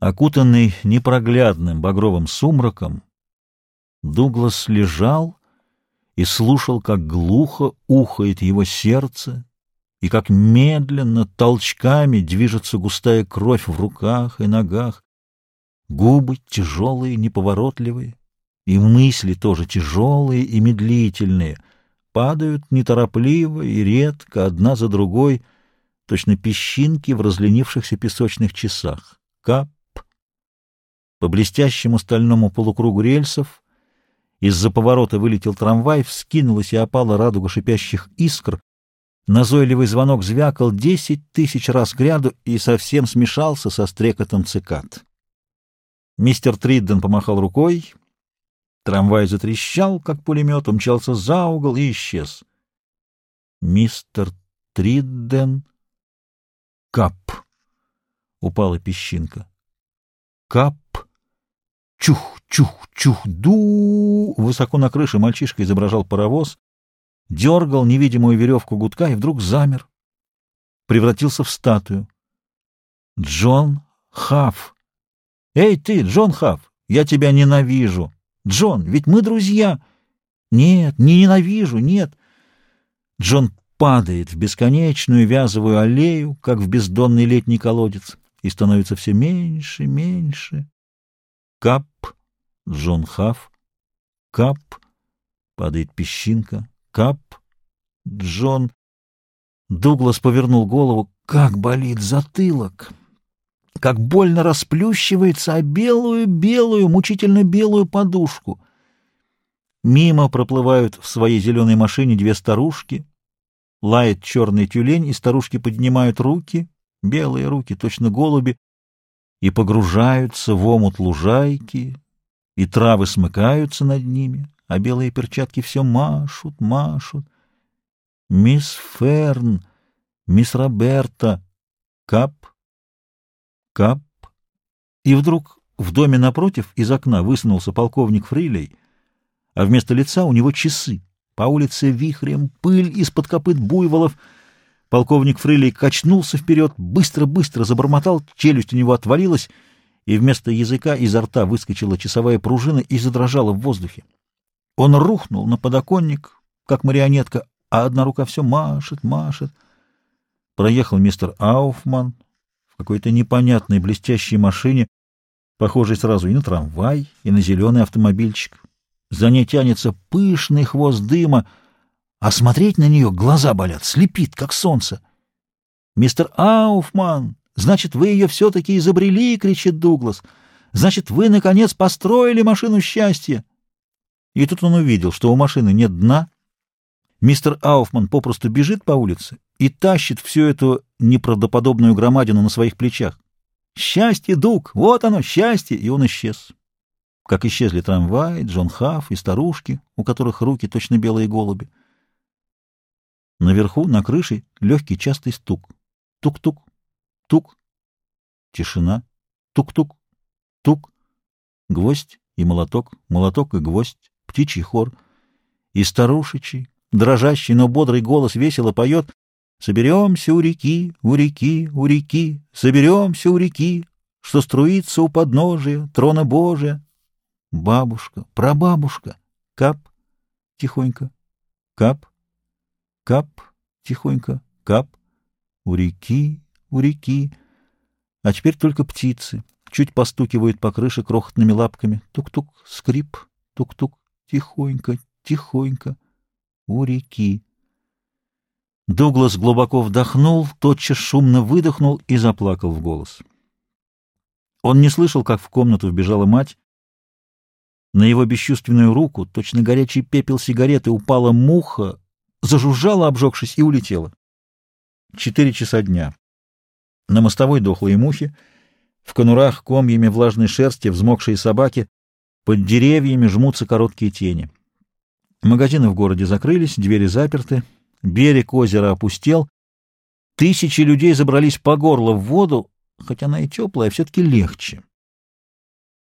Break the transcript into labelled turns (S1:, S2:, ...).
S1: Окутанный непроглядным багровым сумраком, Дуглас лежал и слушал, как глухо ухает его сердце, и как медленно, толчками движется густая кровь в руках и ногах, губы тяжелые, неповоротливые, и мысли тоже тяжелые и медлительные, падают неторопливо и редко, одна за другой, точно песчинки в разленившихся песочных часах. Кап. По блестящему стальному полукругу рельсов из-за поворота вылетел трамвай, вскинулась и опала радуга шипящих искр, назойливый звонок звякал десять тысяч раз гряду и совсем смешался со стрекотом цикад. Мистер Тридден помахал рукой, трамвай затрещал, как пулемет, умчался за угол и исчез. Мистер Тридден... Кап! Упала песчинка. Кап! Чух, чух, чух, ду! Высоко на крыше мальчишка изображал паровоз, дергал невидимую веревку гудка и вдруг замер. Превратился в статую. Джон Хафф. «Эй ты, Джон Хафф, я тебя ненавижу!» «Джон, ведь мы друзья!» «Нет, не ненавижу, нет!» Джон падает в бесконечную вязовую аллею, как в бездонный летний колодец, и становится все меньше, меньше. Кап, Джон Хафф, кап, падает песчинка, кап, Джон. Дуглас повернул голову. Как болит затылок! Как больно расплющивается о белую-белую, мучительно белую подушку! Мимо проплывают в своей зеленой машине две старушки. Лает черный тюлень, и старушки поднимают руки, белые руки, точно голуби, и погружаются в омут лужайки, и травы смыкаются над ними, а белые перчатки все машут, машут. Мисс Ферн, мисс Роберта, кап, кап. И вдруг в доме напротив из окна высунулся полковник Фрилей, а вместо лица у него часы. По улице вихрем, пыль из-под копыт буйволов — Полковник Фрилей качнулся вперед, быстро-быстро забормотал, челюсть у него отвалилась, и вместо языка изо рта выскочила часовая пружина и задрожала в воздухе. Он рухнул на подоконник, как марионетка, а одна рука все машет, машет. Проехал мистер Ауфман в какой-то непонятной блестящей машине, похожей сразу и на трамвай, и на зеленый автомобильчик. За ней тянется пышный хвост дыма — а смотреть на нее глаза болят, слепит, как солнце. «Мистер Ауфман, значит, вы ее все-таки изобрели!» — кричит Дуглас. «Значит, вы, наконец, построили машину счастья!» И тут он увидел, что у машины нет дна. Мистер Ауфман попросту бежит по улице и тащит всю эту неправдоподобную громадину на своих плечах. «Счастье, Дуг! Вот оно, счастье!» И он исчез. Как исчезли трамвай, Джон Хафф и старушки, у которых руки точно белые голуби. Наверху, на крыше, легкий частый стук. Тук-тук, тук. Тишина. Тук-тук, тук. Гвоздь и молоток, молоток и гвоздь, птичий хор. И старушечий, дрожащий, но бодрый голос весело поет. «Соберемся у реки, у реки, у реки, соберемся у реки, что струится у подножия трона Божия». Бабушка, прабабушка, кап, тихонько, кап, Кап, тихонько, кап, у реки, у реки. А теперь только птицы. Чуть постукивают по крыше крохотными лапками. Тук-тук, скрип, тук-тук, тихонько, тихонько, у реки. Дуглас глубоко вдохнул, тотчас шумно выдохнул и заплакал в голос. Он не слышал, как в комнату вбежала мать. На его бесчувственную руку, точно горячий пепел сигареты, упала муха, зажужжала, обжегшись, и улетела. Четыре часа дня. На мостовой дохлые мухи, в конурах комьями влажной шерсти взмокшие собаки, под деревьями жмутся короткие тени. Магазины в городе закрылись, двери заперты, берег озера опустел, тысячи людей забрались по горло в воду, хотя она и теплая, все-таки легче.